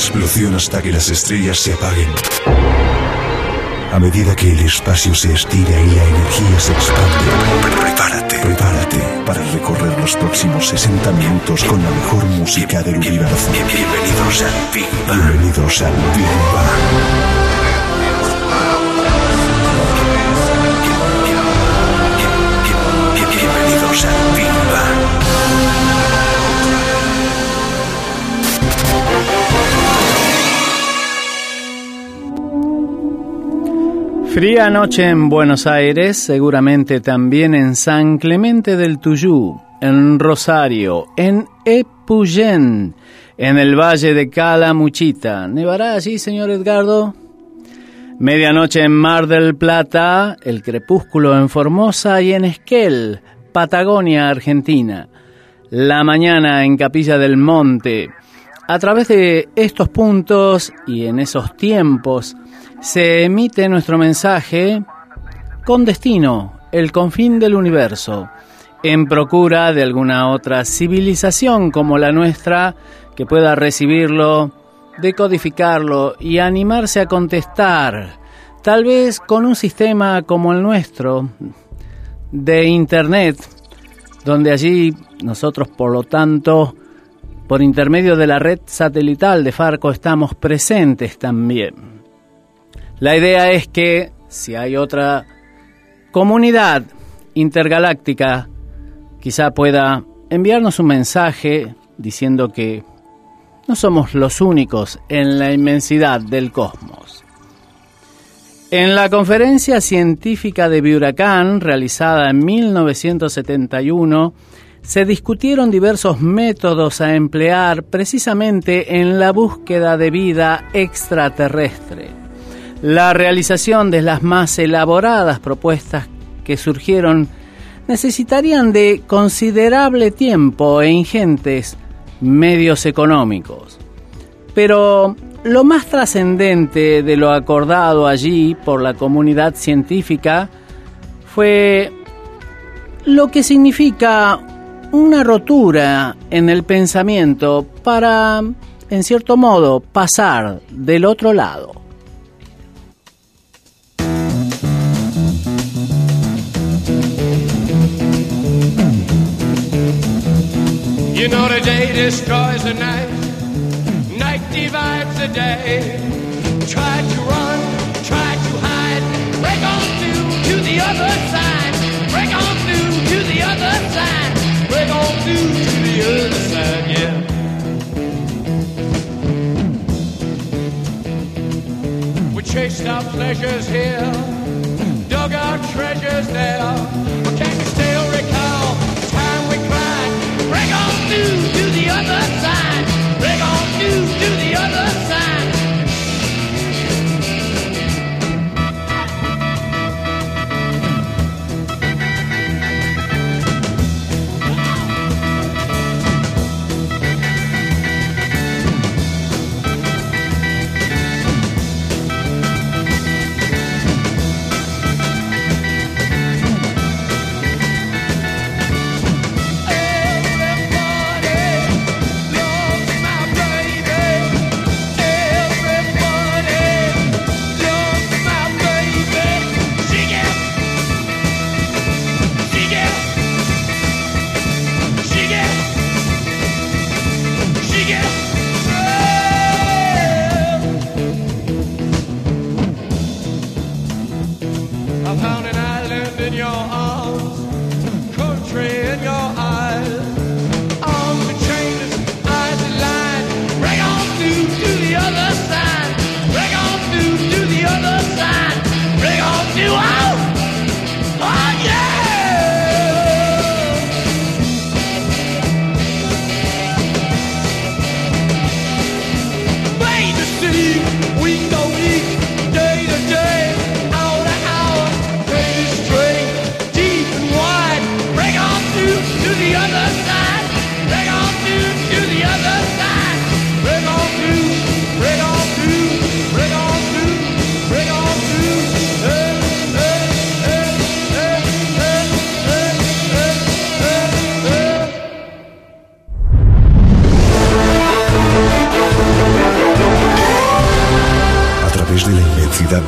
explosión hasta que las estrellas se apaguen. A medida que el espacio se estira y la energía se expande, prepárate, prepárate para recorrer los próximos 60 minutos con la mejor música del universo. Bienvenidos al Big Bang. Bienvenidos al Big Bang. Fría noche en Buenos Aires, seguramente también en San Clemente del Tuyú, en Rosario, en Epuyén, en el valle de Calamuchita. ¿Nevará allí, señor Edgardo? Medianoche en Mar del Plata, el crepúsculo en Formosa y en Esquel, Patagonia, Argentina. La mañana en Capilla del Monte. A través de estos puntos y en esos tiempos, se emite nuestro mensaje con destino, el confín del universo, en procura de alguna otra civilización como la nuestra que pueda recibirlo, decodificarlo y animarse a contestar, tal vez con un sistema como el nuestro de Internet, donde allí nosotros, por lo tanto, por intermedio de la red satelital de Farco estamos presentes también. La idea es que si hay otra comunidad intergaláctica, quizá pueda enviarnos un mensaje diciendo que no somos los únicos en la inmensidad del cosmos. En la conferencia científica de Biuracán, realizada en 1971, se discutieron diversos métodos a emplear precisamente en la búsqueda de vida extraterrestre. La realización de las más elaboradas propuestas que surgieron necesitarían de considerable tiempo e ingentes medios económicos. Pero lo más trascendente de lo acordado allí por la comunidad científica fue lo que significa una rotura en el pensamiento para, en cierto modo, pasar del otro lado. You know the day destroys the night, night divides the day. Try to run, try to hide, break on through to the other side, break on through to the other side, break on through to the other side, yeah. We chased our pleasures here,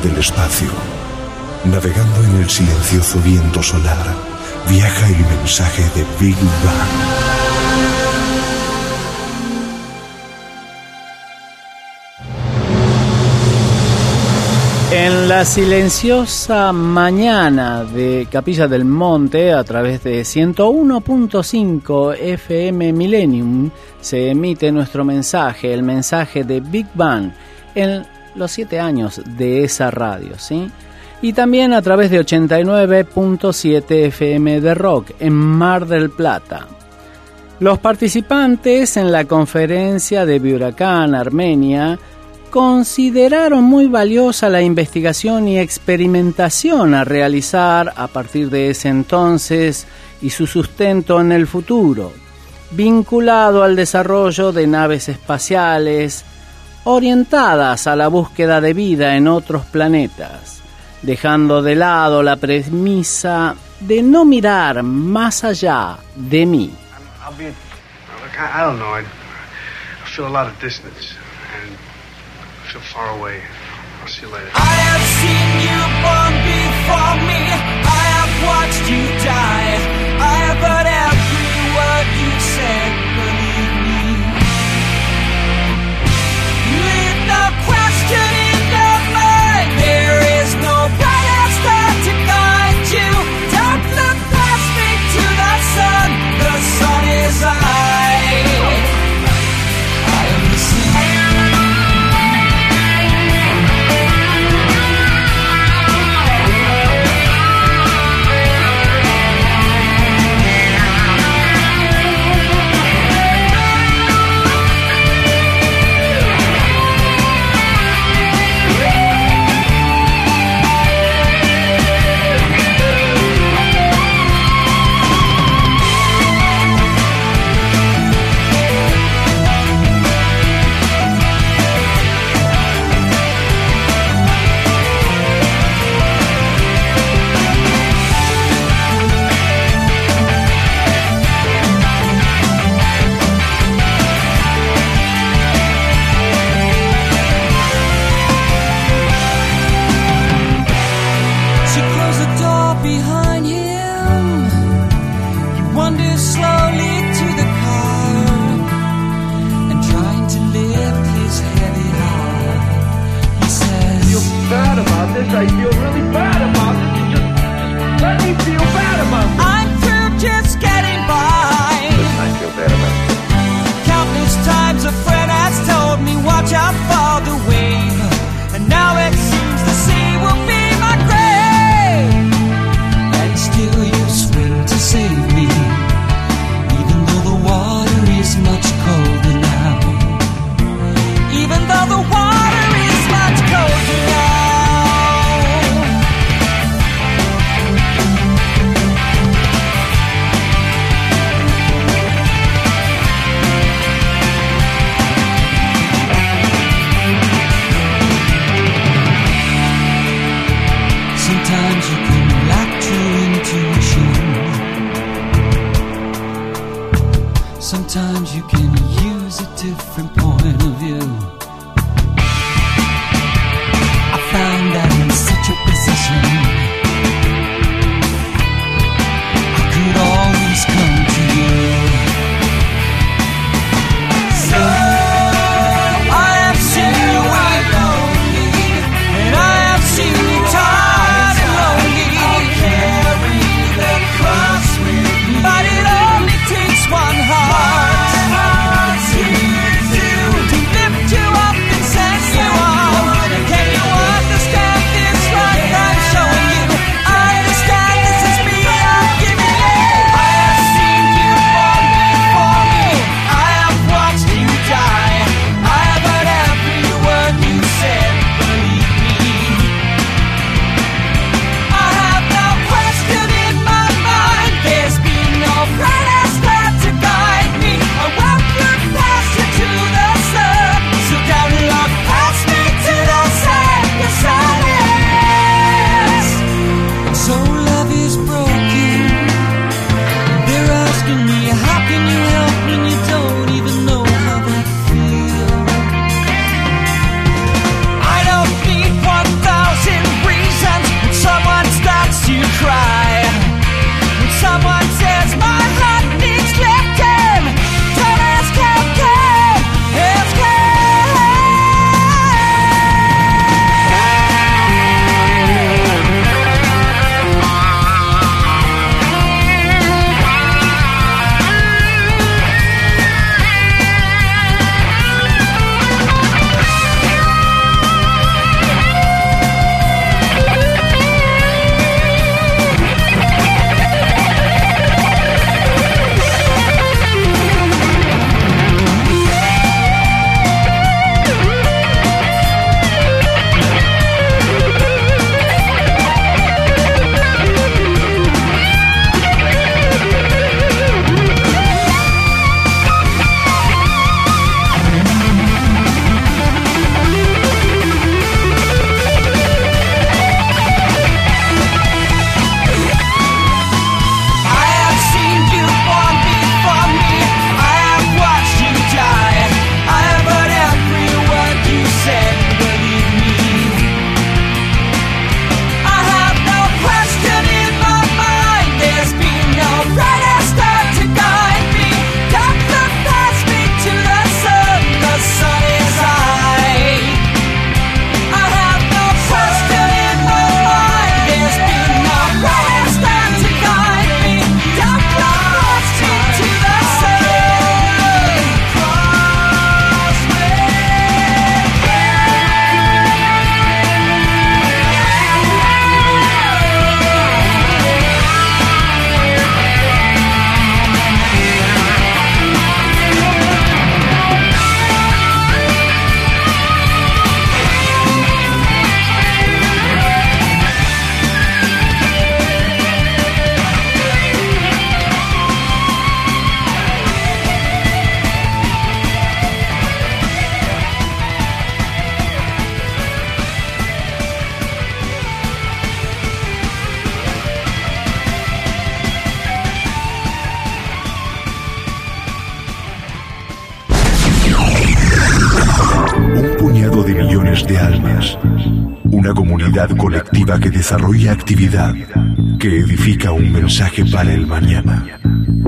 del espacio. Navegando en el silencioso viento solar, viaja el mensaje de Big Bang. En la silenciosa mañana de Capilla del Monte, a través de 101.5 FM Millennium, se emite nuestro mensaje, el mensaje de Big Bang, en los siete años de esa radio, ¿sí? Y también a través de 89.7 FM de Rock, en Mar del Plata. Los participantes en la conferencia de Biuracán, Armenia, consideraron muy valiosa la investigación y experimentación a realizar a partir de ese entonces y su sustento en el futuro, vinculado al desarrollo de naves espaciales orientadas a la búsqueda de vida en otros planetas, dejando de lado la premisa de no mirar más allá de mí. feel far away. I'll see you later. I have seen you born before me. I have watched you die. Que desarrolla actividad, que edifica un mensaje para el mañana,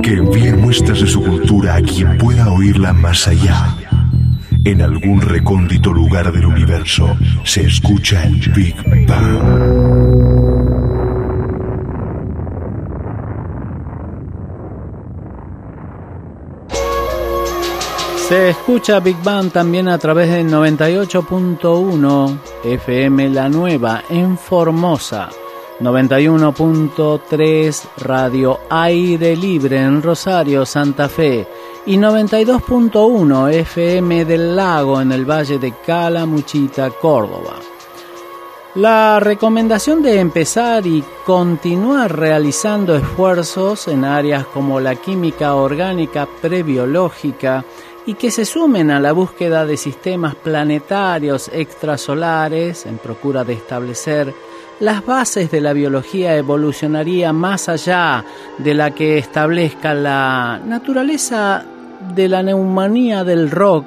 que envíe muestras de su cultura a quien pueda oírla más allá. En algún recóndito lugar del universo se escucha el Big Bang. Se escucha Big Bang también a través del 98.1 FM La Nueva en Formosa, 91.3 Radio Aire Libre en Rosario, Santa Fe y 92.1 FM del Lago en el Valle de Calamuchita, Córdoba. La recomendación de empezar y continuar realizando esfuerzos en áreas como la química orgánica prebiológica, y que se sumen a la búsqueda de sistemas planetarios extrasolares en procura de establecer las bases de la biología evolucionaria más allá de la que establezca la naturaleza de la neumonía del rock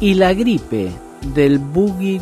y la gripe del boogie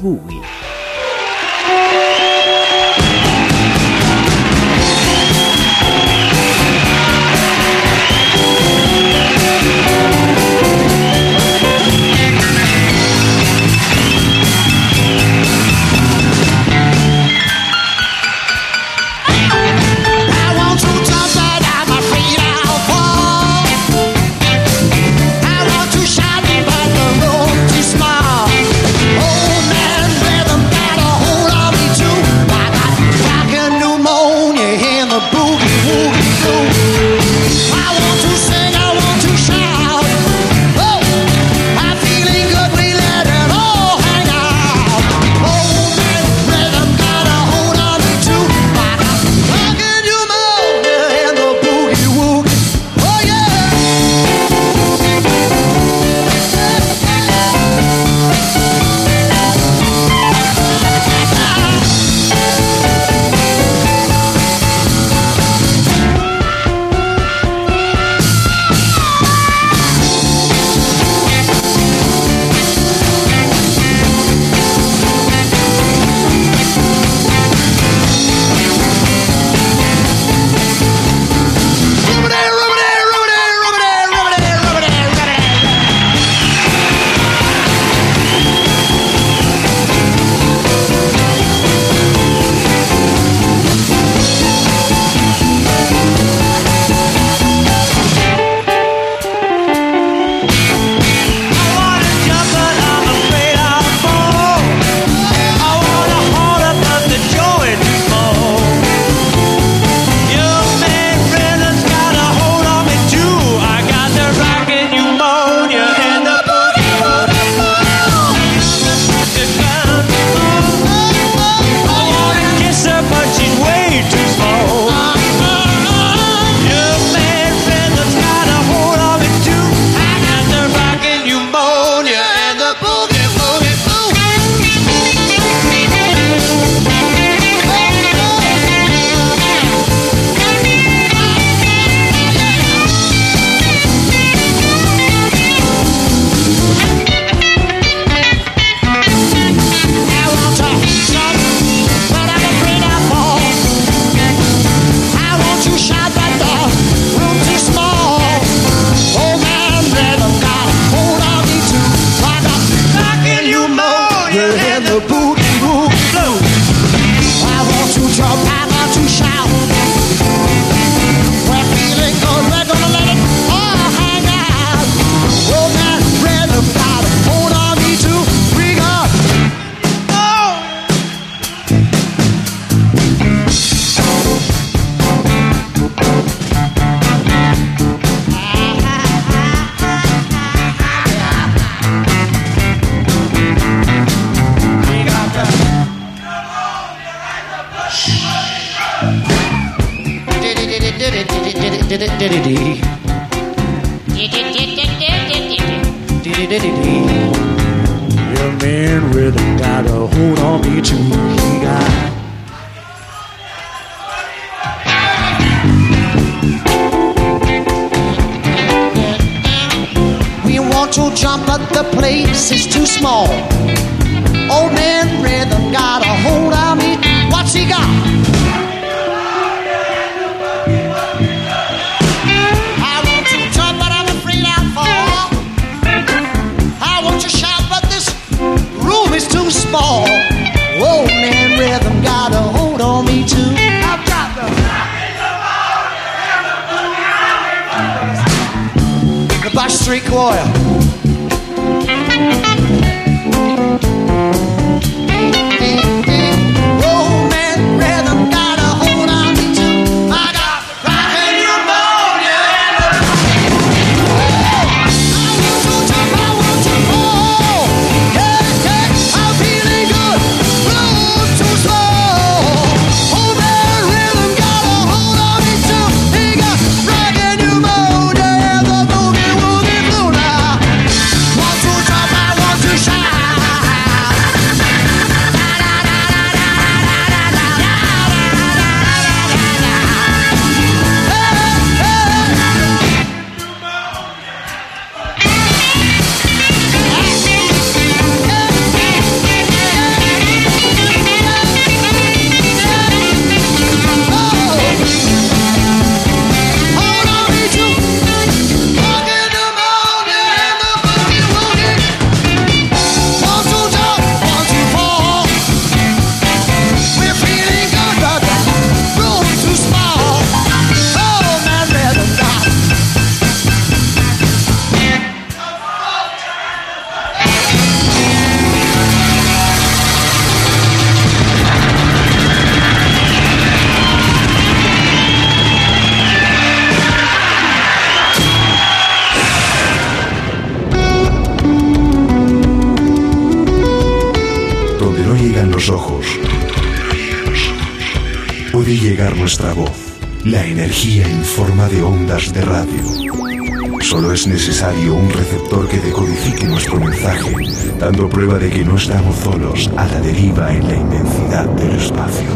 es necesario un receptor que decodifique nuestro mensaje, dando prueba de que no estamos solos a la deriva en la inmensidad del espacio.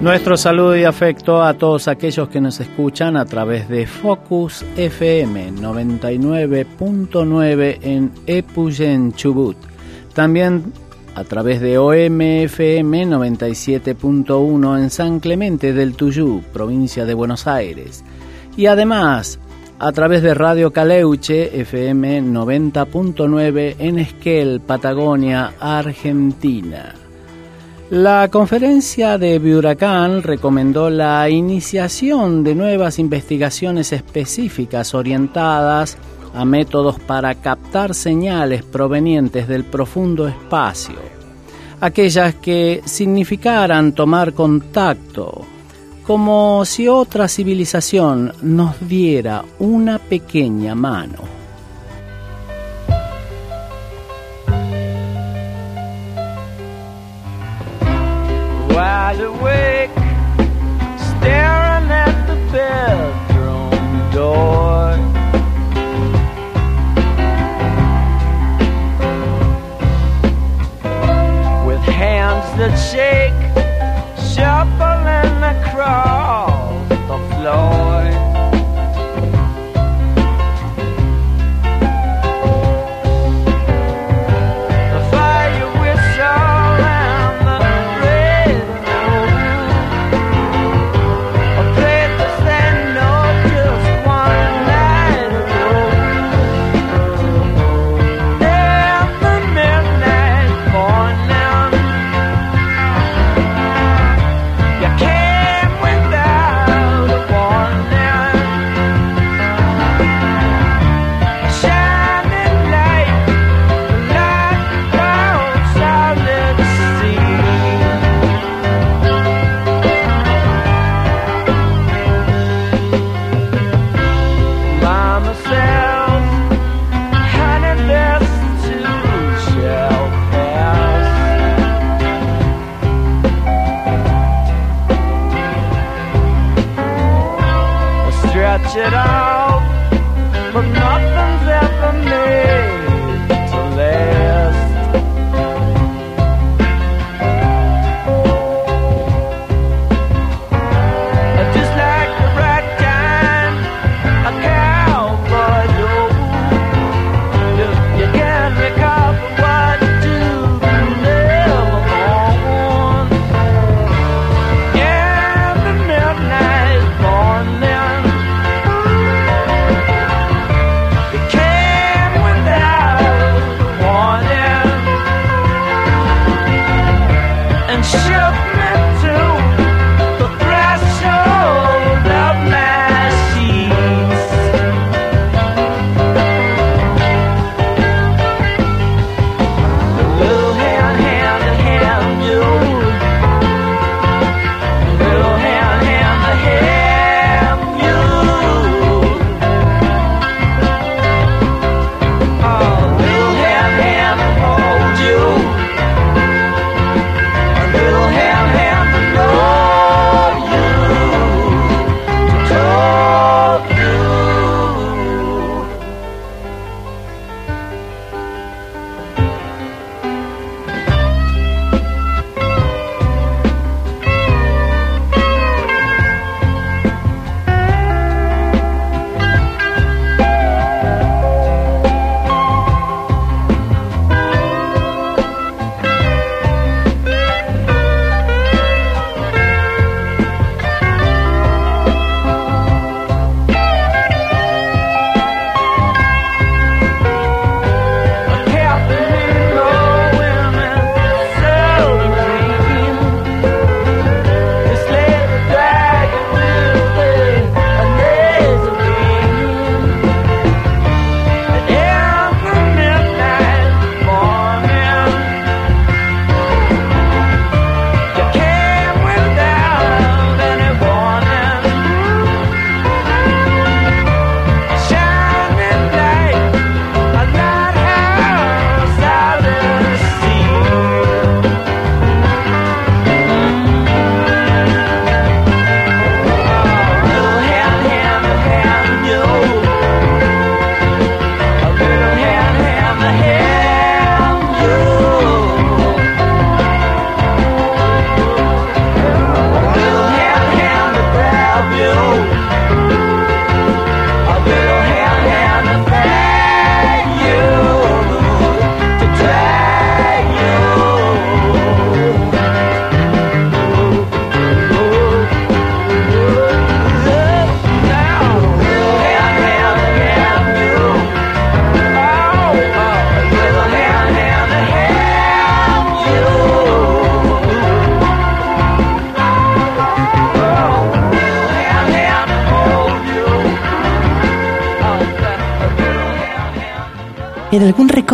Nuestro saludo y afecto a todos aquellos que nos escuchan a través de Focus FM 99.9 en Epuyén, Chubut. También a través de OMFM 97.1 en San Clemente del Tuyú, provincia de Buenos Aires. Y además a través de Radio Caleuche FM 90.9 en Esquel, Patagonia, Argentina. La conferencia de Huracán recomendó la iniciación de nuevas investigaciones específicas orientadas a métodos para captar señales provenientes del profundo espacio, aquellas que significaran tomar contacto, como si otra civilización nos diera una pequeña mano. awake, staring at the door. Shake, shuffling across the floor.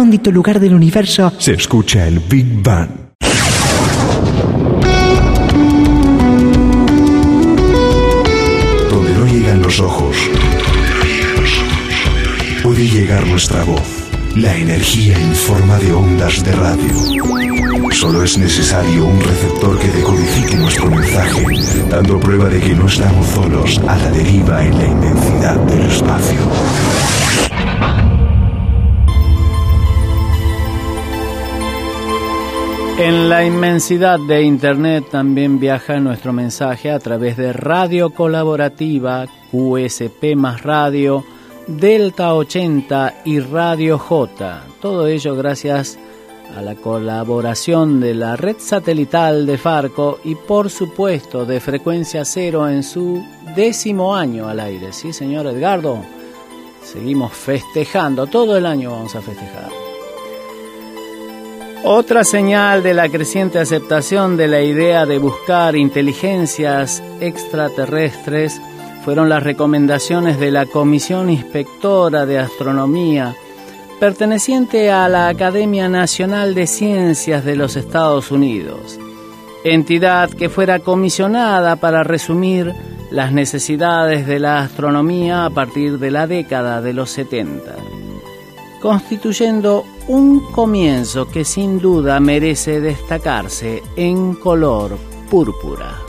Recóndito lugar del universo, Se escucha el Big Bang. Donde no llegan los ojos, puede llegar nuestra voz, la energía en forma de ondas de radio. Solo es necesario un receptor que decodifique nuestro mensaje, dando prueba de que no estamos solos a la deriva en la inmensidad del espacio. En la inmensidad de Internet también viaja nuestro mensaje a través de Radio Colaborativa, QSP más Radio, Delta 80 y Radio J. Todo ello gracias a la colaboración de la red satelital de Farco y por supuesto de Frecuencia Cero en su décimo año al aire. Sí, señor Edgardo, seguimos festejando, todo el año vamos a festejar. Otra señal de la creciente aceptación de la idea de buscar inteligencias extraterrestres fueron las recomendaciones de la Comisión Inspectora de Astronomía, perteneciente a la Academia Nacional de Ciencias de los Estados Unidos, entidad que fuera comisionada para resumir las necesidades de la astronomía a partir de la década de los 70 constituyendo un comienzo que sin duda merece destacarse en color púrpura.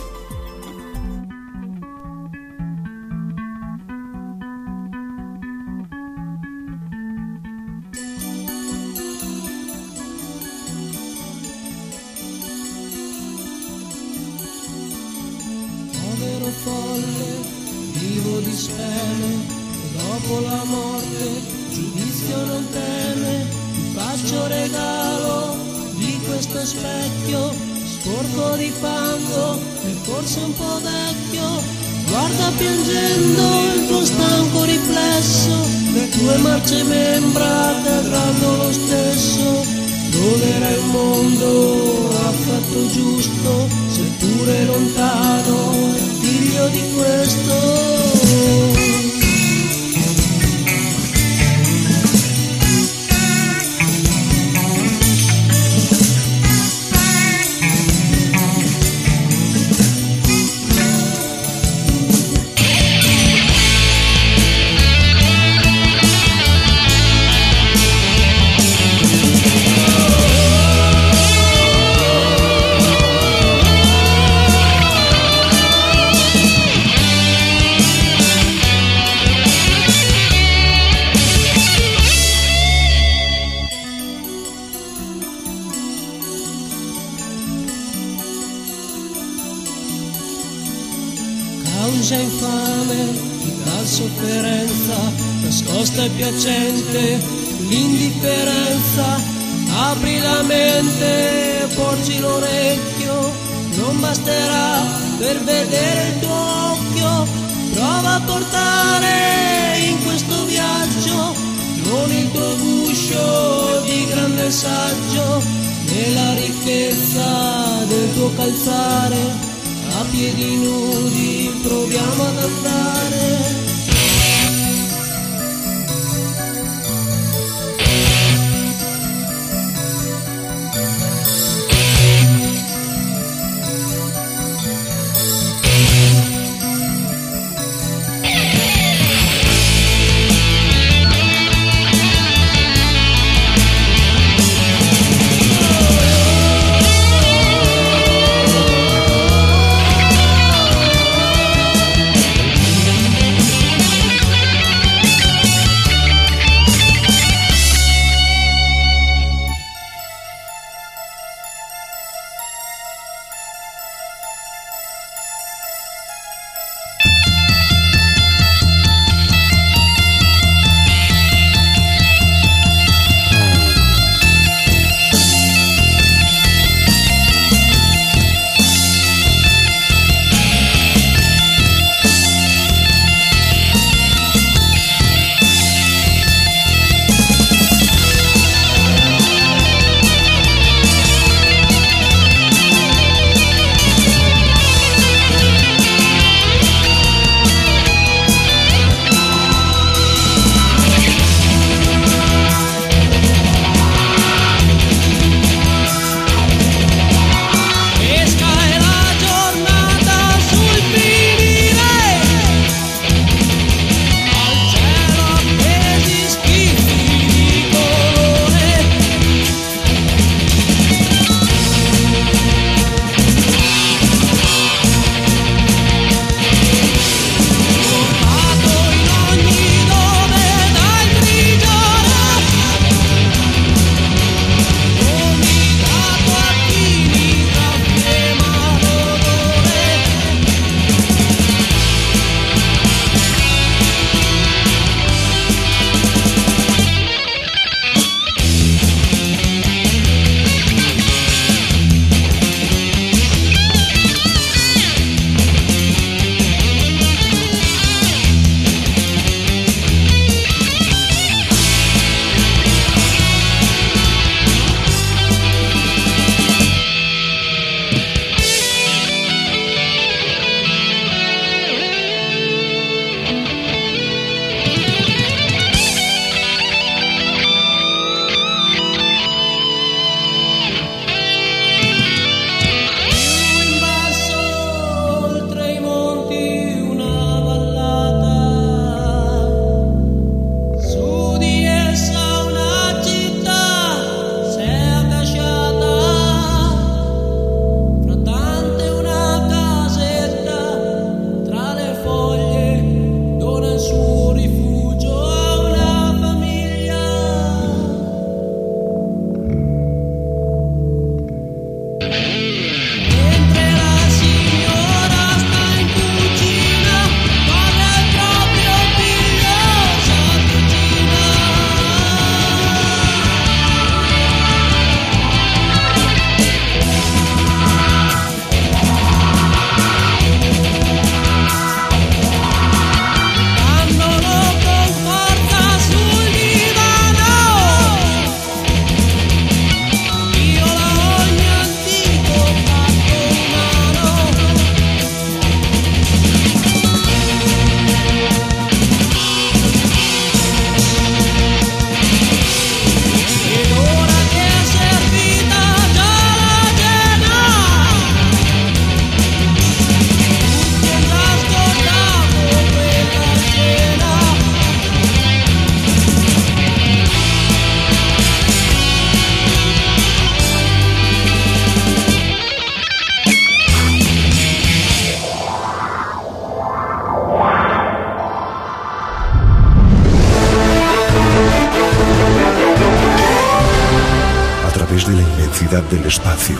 Espacio.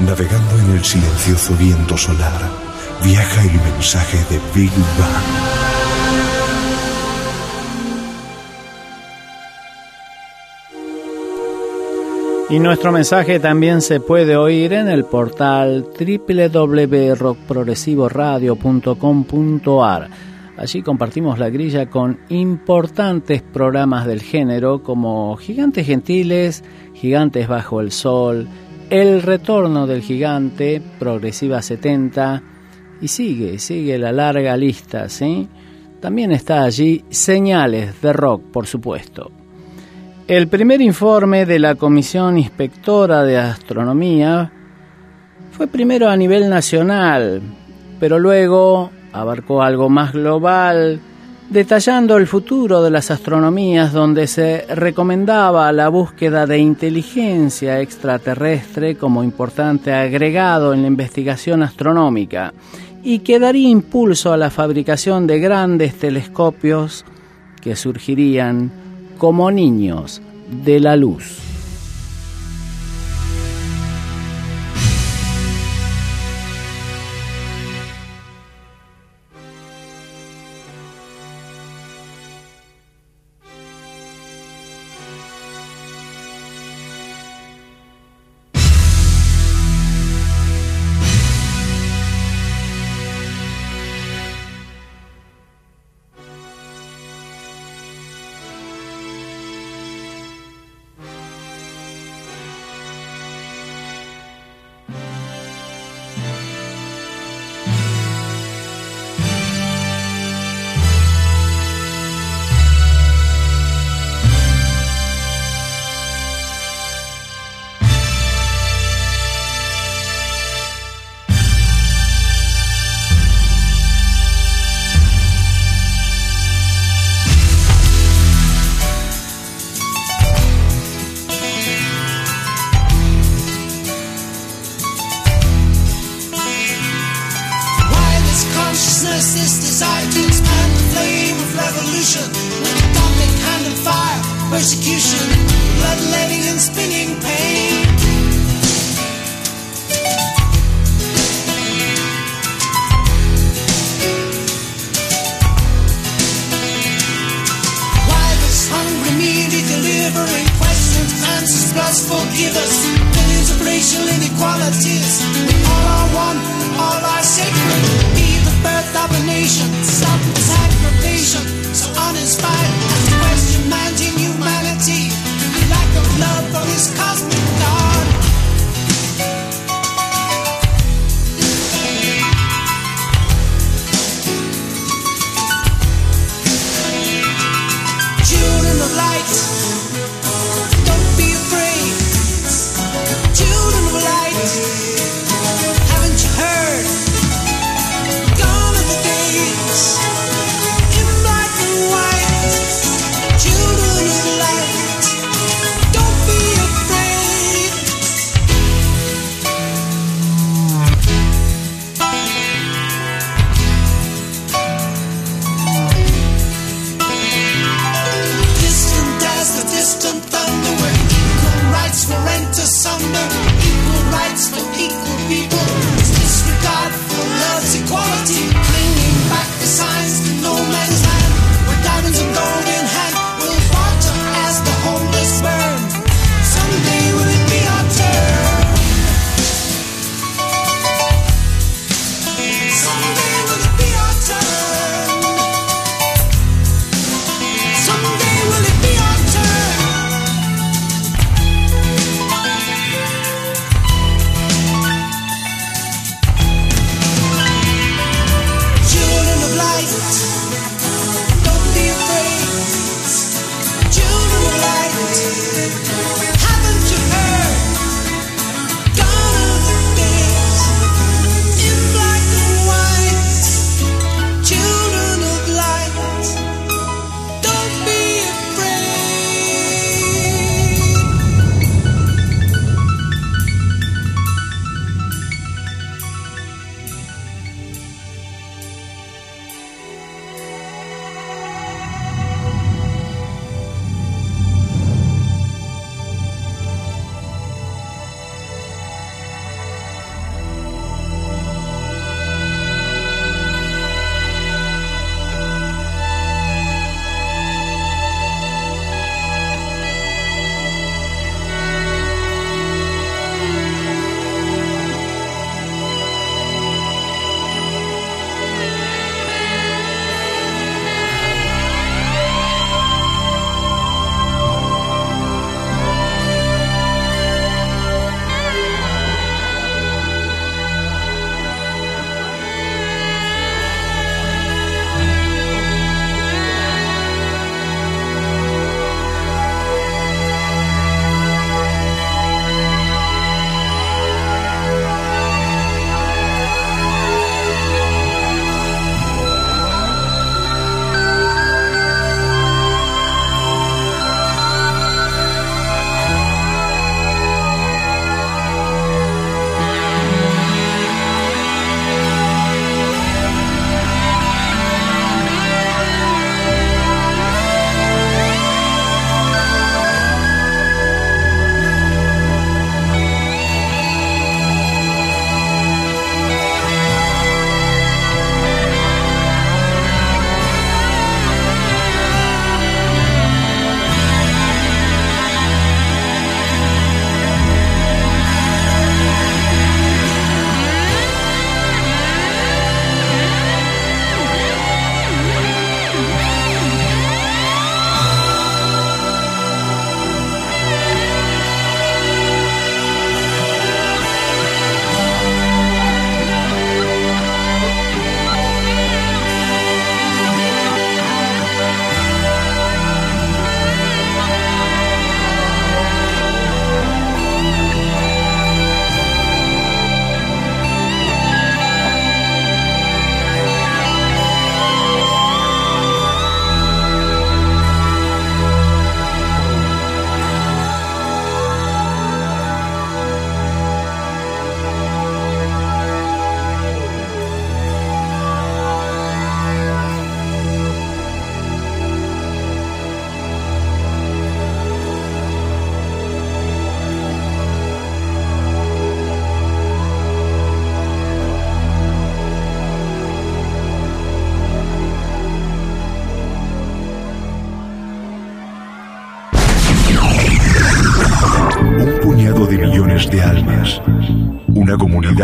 Navegando en el silencioso viento solar, viaja el mensaje de Big Bang. Y nuestro mensaje también se puede oír en el portal www.rockprogresivoradio.com.ar. Allí compartimos la grilla con importantes programas del género como Gigantes Gentiles, Gigantes Bajo el Sol, El Retorno del Gigante, Progresiva 70, y sigue, sigue la larga lista, ¿sí? También está allí Señales de Rock, por supuesto. El primer informe de la Comisión Inspectora de Astronomía fue primero a nivel nacional, pero luego abarcó algo más global, detallando el futuro de las astronomías donde se recomendaba la búsqueda de inteligencia extraterrestre como importante agregado en la investigación astronómica y que daría impulso a la fabricación de grandes telescopios que surgirían como niños de la luz.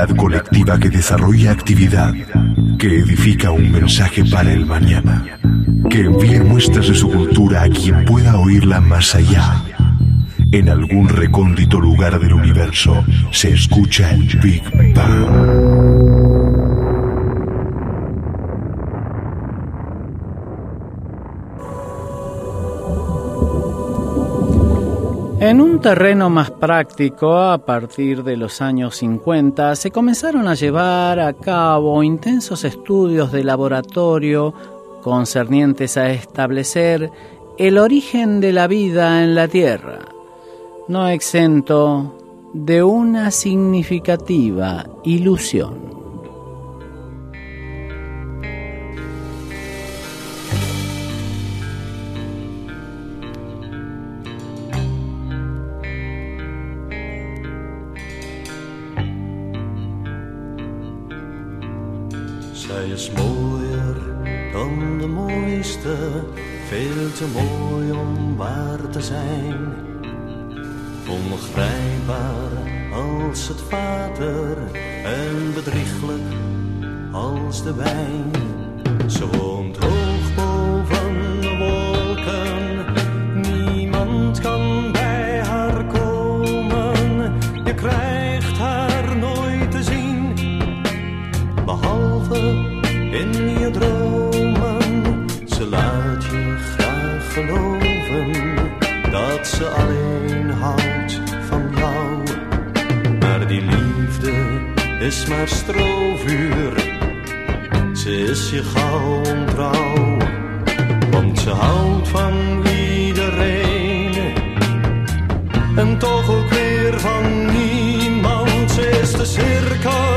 Colectiva que desarrolla actividad, que edifica un mensaje para el mañana, que envíe muestras de su cultura a quien pueda oírla más allá. En algún recóndito lugar del universo se escucha el Big Bang. Terreno más práctico, a partir de los años 50, se comenzaron a llevar a cabo intensos estudios de laboratorio concernientes a establecer el origen de la vida en la Tierra, no exento de una significativa ilusión. Zijn. Ongrijpbaar als het water en bedrieglijk als de wijn. Is maar strovuur, ze is je gauw ontrouw. Want ze houdt van iedereen en toch ook weer van niemand. Ze is de cirkel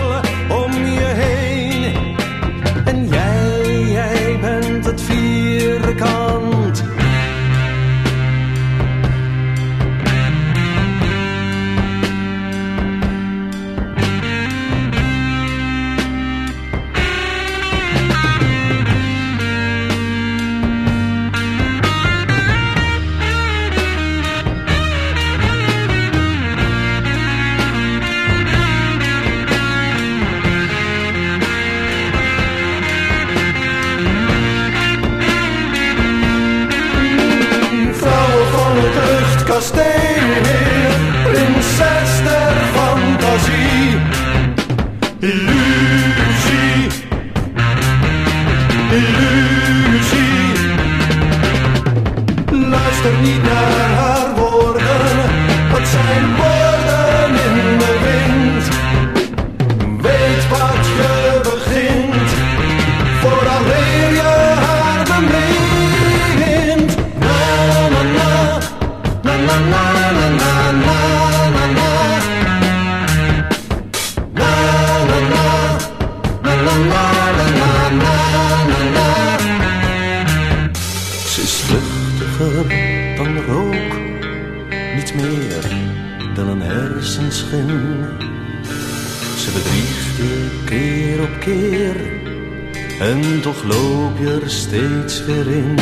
loop er steeds weer in.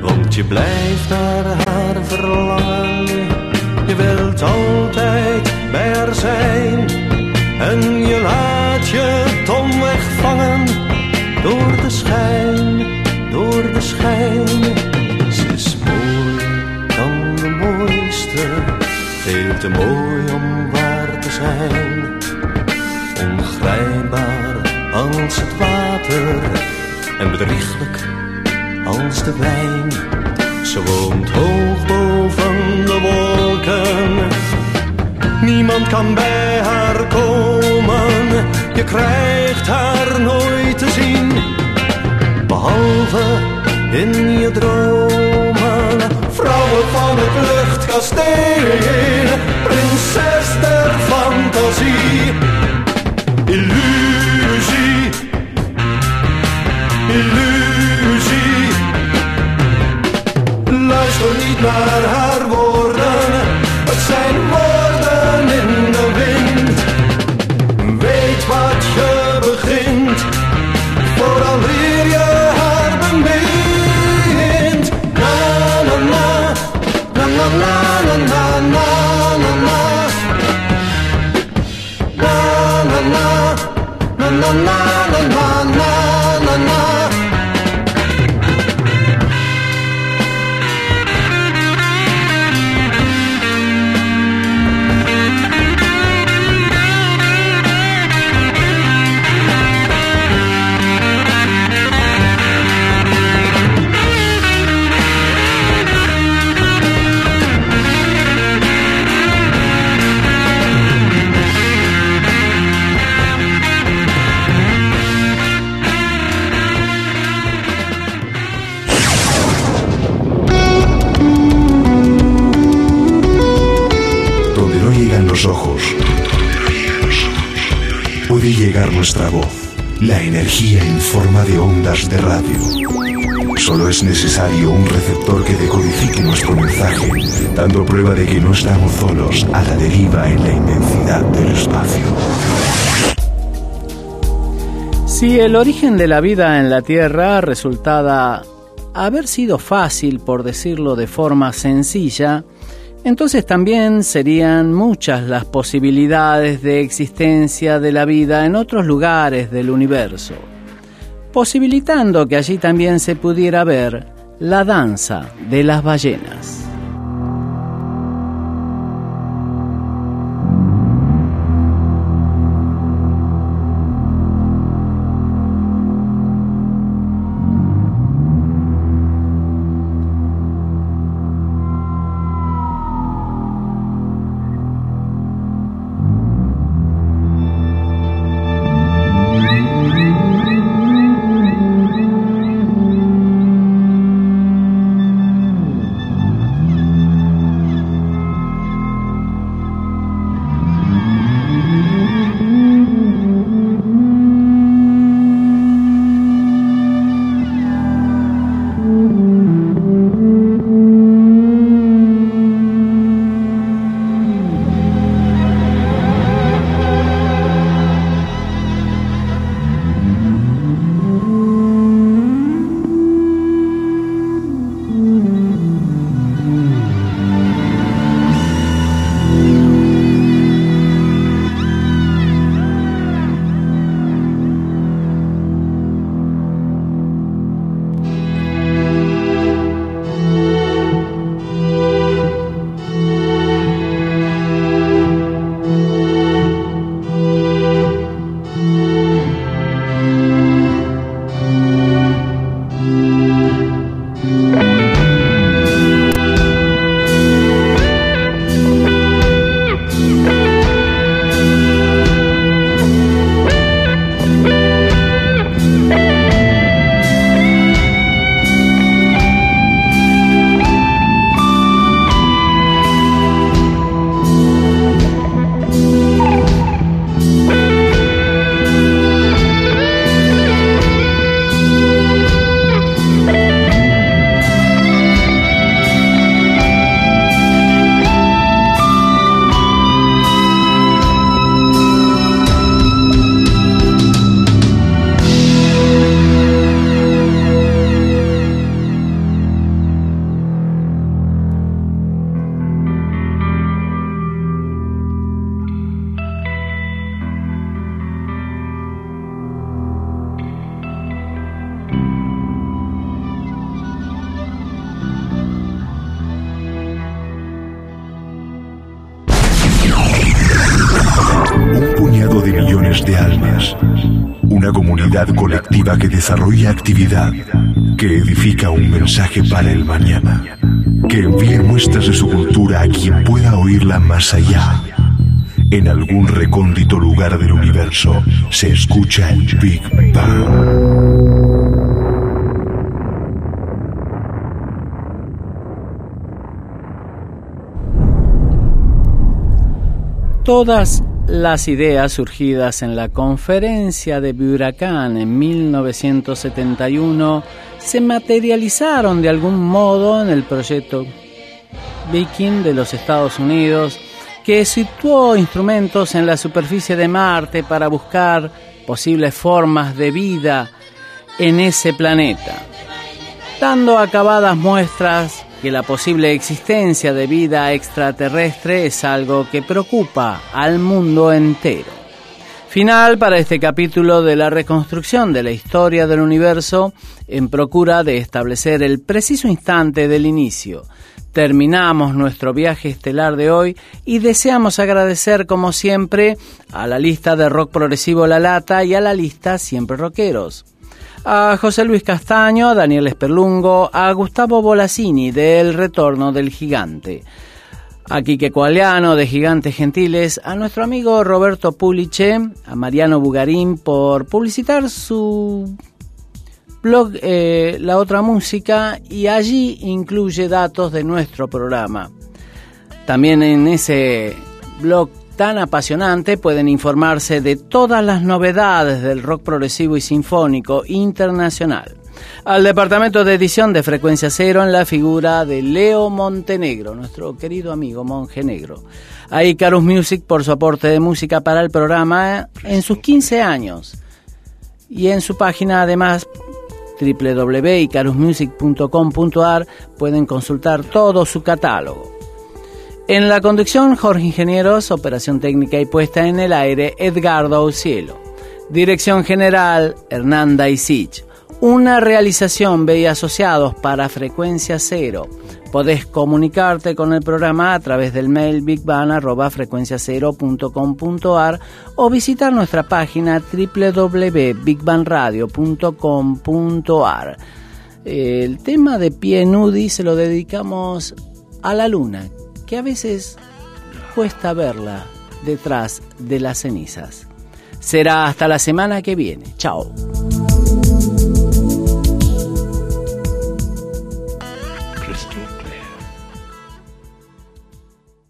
Want je blijft naar haar verlangen, je wilt altijd bij haar zijn. En je laat je domweg vangen door de schijn, door de schijn. Ze is mooi dan de mooiste, veel te mooi om waar te zijn. Ongrijpbaar als het water en bedrieglijk als de wijn. Ze woont hoog boven de wolken. Niemand kan bij haar komen. Je krijgt haar nooit te zien. Behalve in je dromen. Vrouwen van het luchtkasteel. Prinses der fantasie. niet maar haar woorden. Het zijn woorden in de wind. Weet wat je begint, vooral weer je haar bemint. Na na na, na na na na na na na na na na na na na nuestra voz, la energía en forma de ondas de radio. Solo es necesario un receptor que decodifique nuestro mensaje, dando prueba de que no estamos solos a la deriva en la inmensidad del espacio. Si el origen de la vida en la Tierra resultada haber sido fácil, por decirlo de forma sencilla, entonces también serían muchas las posibilidades de existencia de la vida en otros lugares del universo, posibilitando que allí también se pudiera ver la danza de las ballenas. Que desarrolla actividad, que edifica un mensaje para el mañana, que envíe muestras de su cultura a quien pueda oírla más allá. En algún recóndito lugar del universo se escucha el Big Bang. Todas las ideas surgidas en la conferencia de Buracán en 1971 se materializaron de algún modo en el proyecto Viking de los Estados Unidos, que situó instrumentos en la superficie de Marte para buscar posibles formas de vida en ese planeta, dando acabadas muestras que la posible existencia de vida extraterrestre es algo que preocupa al mundo entero. Final para este capítulo de la reconstrucción de la historia del universo en procura de establecer el preciso instante del inicio. Terminamos nuestro viaje estelar de hoy y deseamos agradecer como siempre a la lista de rock progresivo La Lata y a la lista Siempre Rockeros. A José Luis Castaño, a Daniel Esperlungo, a Gustavo Bolasini de El Retorno del Gigante a Quique Coaliano de Gigantes Gentiles, a nuestro amigo Roberto Puliche, a Mariano Bugarín por publicitar su blog eh, La Otra Música y allí incluye datos de nuestro programa. También en ese blog tan apasionante pueden informarse de todas las novedades del rock progresivo y sinfónico internacional al departamento de edición de Frecuencia Cero en la figura de Leo Montenegro, nuestro querido amigo Monje Negro. A Icarus Music por su aporte de música para el programa en sus 15 años. Y en su página además www.icarusmusic.com.ar pueden consultar todo su catálogo. En la conducción, Jorge Ingenieros, operación técnica y puesta en el aire, Edgardo Cielo. Dirección general, Hernanda Isich una realización y Asociados para Frecuencia Cero. Podés comunicarte con el programa a través del mail bigban.frecuenciacero.com.ar o visitar nuestra página www.bigbanradio.com.ar. El tema de Pie Nudi se lo dedicamos a la luna, que a veces cuesta verla detrás de las cenizas. Será hasta la semana que viene. Chao.